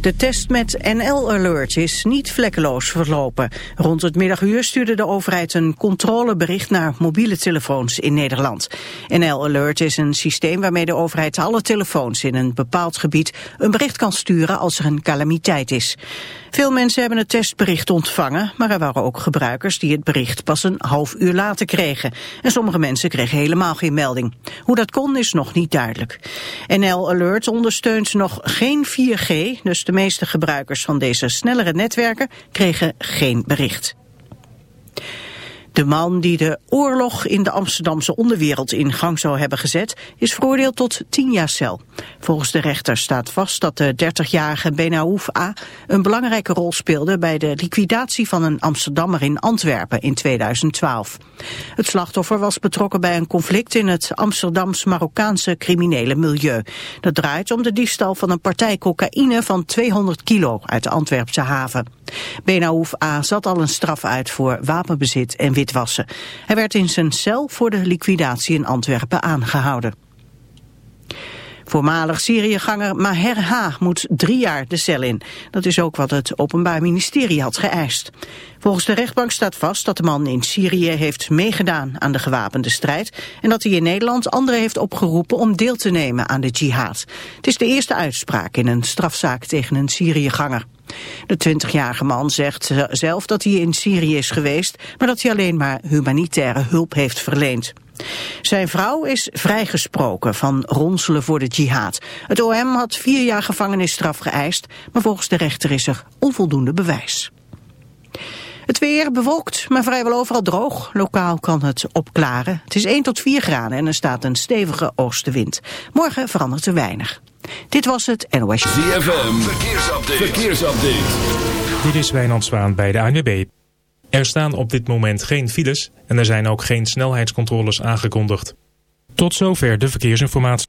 De test met NL Alert is niet vlekkeloos verlopen. Rond het middaguur stuurde de overheid een controlebericht naar mobiele telefoons in Nederland. NL Alert is een systeem waarmee de overheid alle telefoons in een bepaald gebied een bericht kan sturen als er een calamiteit is. Veel mensen hebben het testbericht ontvangen, maar er waren ook gebruikers die het bericht pas een half uur later kregen. En sommige mensen kregen helemaal geen melding. Hoe dat kon is nog niet duidelijk. NL Alert ondersteunt nog geen 4G, dus de meeste gebruikers van deze snellere netwerken kregen geen bericht. De man die de oorlog in de Amsterdamse onderwereld in gang zou hebben gezet, is veroordeeld tot 10 jaar cel. Volgens de rechter staat vast dat de 30-jarige Benaouf A. een belangrijke rol speelde bij de liquidatie van een Amsterdammer in Antwerpen in 2012. Het slachtoffer was betrokken bij een conflict in het Amsterdams-Marokkaanse criminele milieu. Dat draait om de diefstal van een partij cocaïne van 200 kilo uit de Antwerpse haven. Benaouf A. zat al een straf uit voor wapenbezit en Hij werd in zijn cel voor de liquidatie in Antwerpen aangehouden. Voormalig Syriëganger Maher H. moet drie jaar de cel in. Dat is ook wat het Openbaar Ministerie had geëist. Volgens de rechtbank staat vast dat de man in Syrië heeft meegedaan aan de gewapende strijd... en dat hij in Nederland anderen heeft opgeroepen om deel te nemen aan de jihad. Het is de eerste uitspraak in een strafzaak tegen een Syriëganger. De 20-jarige man zegt zelf dat hij in Syrië is geweest... maar dat hij alleen maar humanitaire hulp heeft verleend. Zijn vrouw is vrijgesproken van ronselen voor de jihad. Het OM had vier jaar gevangenisstraf geëist, maar volgens de rechter is er onvoldoende bewijs. Het weer bewolkt, maar vrijwel overal droog. Lokaal kan het opklaren. Het is 1 tot 4 graden en er staat een stevige oostenwind. Morgen verandert er weinig. Dit was het NOS. ZFM, verkeersupdate. verkeersupdate. Dit is Wijnand Zwaan bij de ANWB. Er staan op dit moment geen files en er zijn ook geen snelheidscontroles aangekondigd. Tot zover de verkeersinformatie.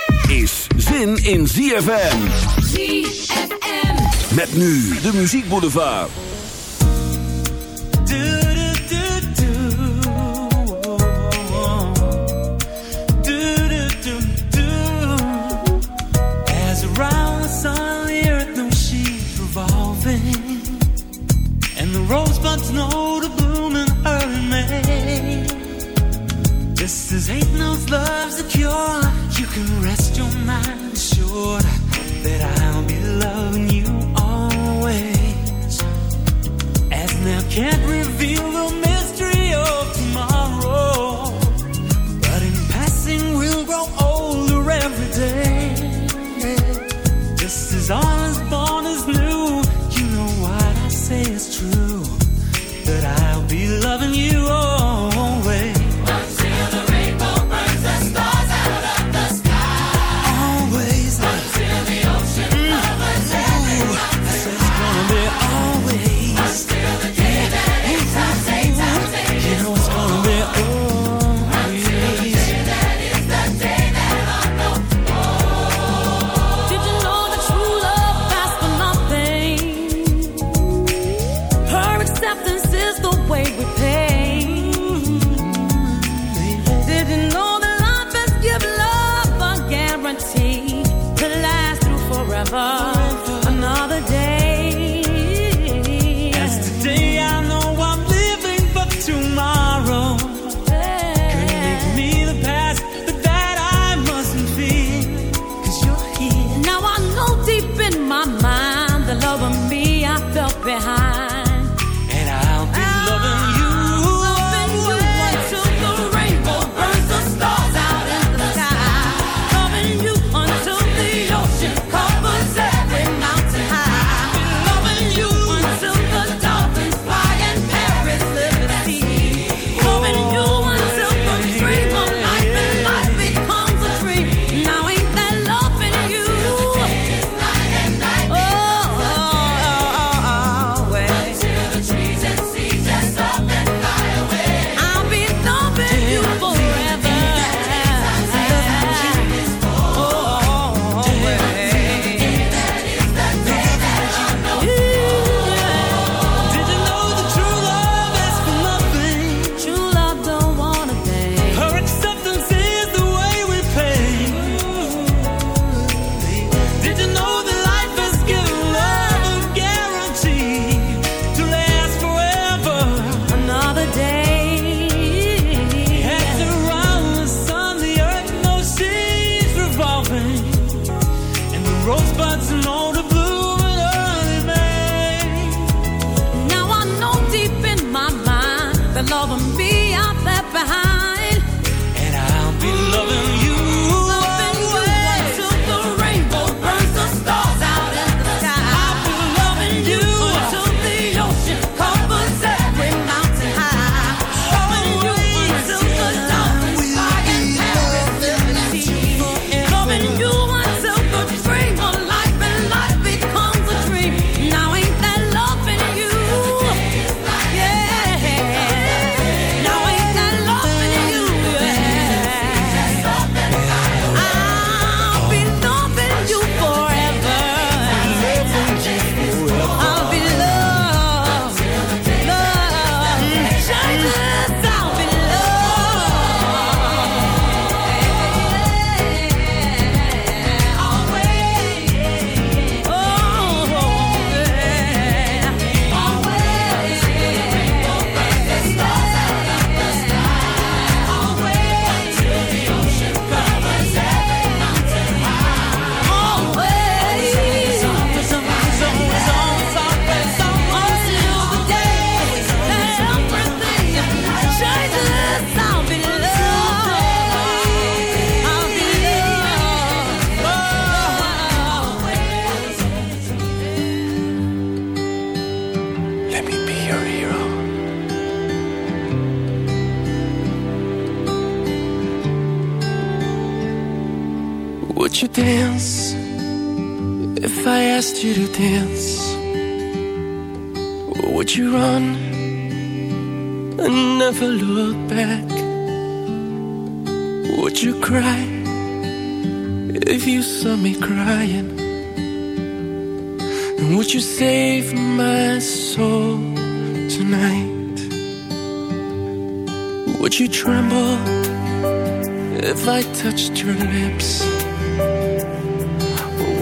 is zin in ZFM. ZFM. Met nu de Muziek Boulevard. As around the sun, the earth knows she's revolving, and the rosebuds know to bloom in early May. This is ain't no love's a cure. You can rest your mind assured that I'll be loving you always. As now can't reveal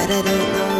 But I don't know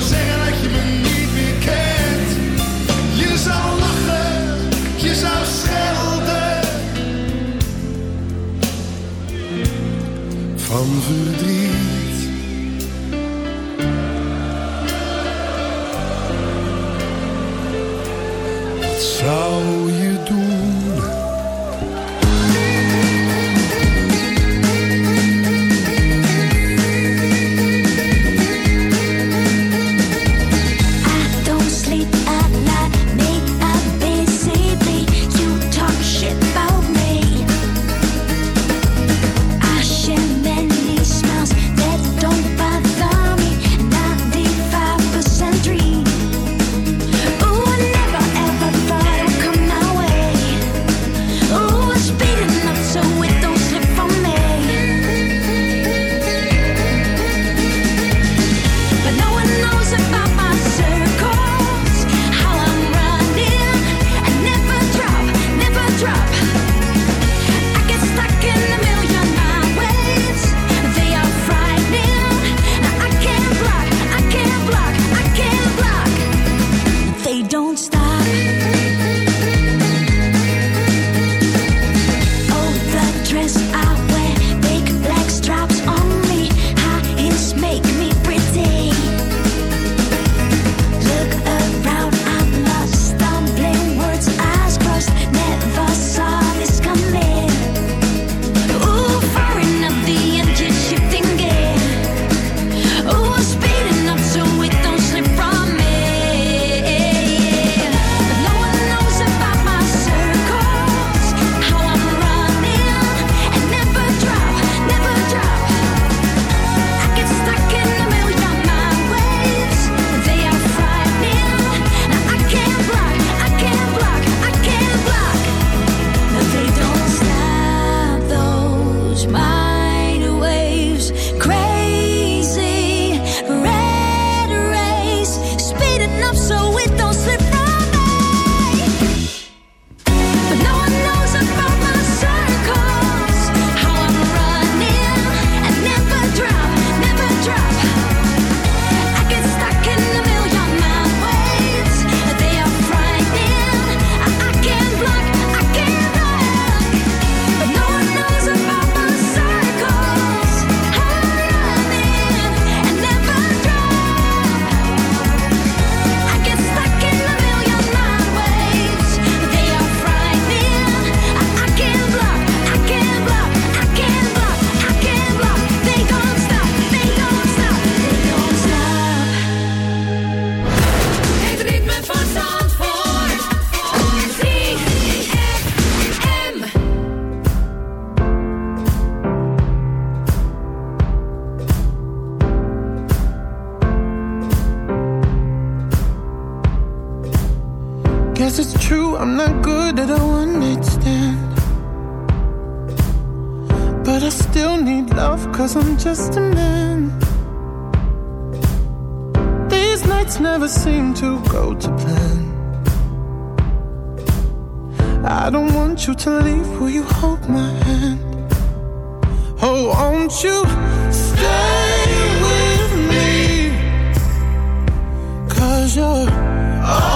Zeggen dat je me niet meer kent. Je zou lachen, je zou schelden. Van verdriet. sure. Oh.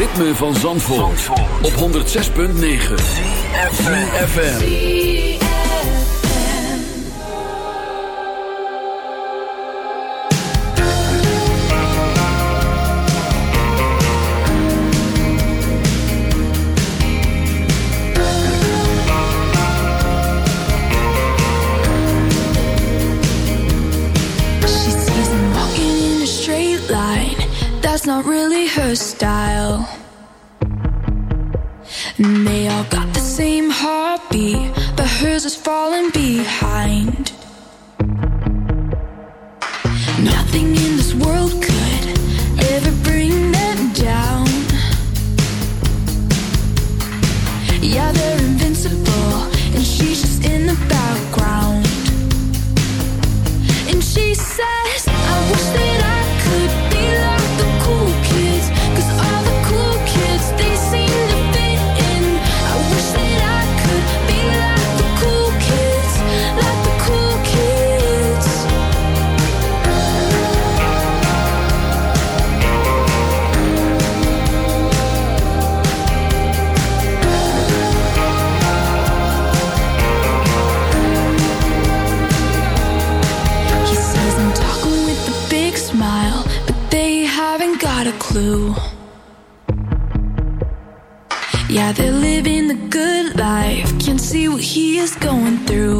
ritme van Zandvoort, Zandvoort. op 106.9 CFFM She sees him walking in a straight line. That's not really her style. he is going through.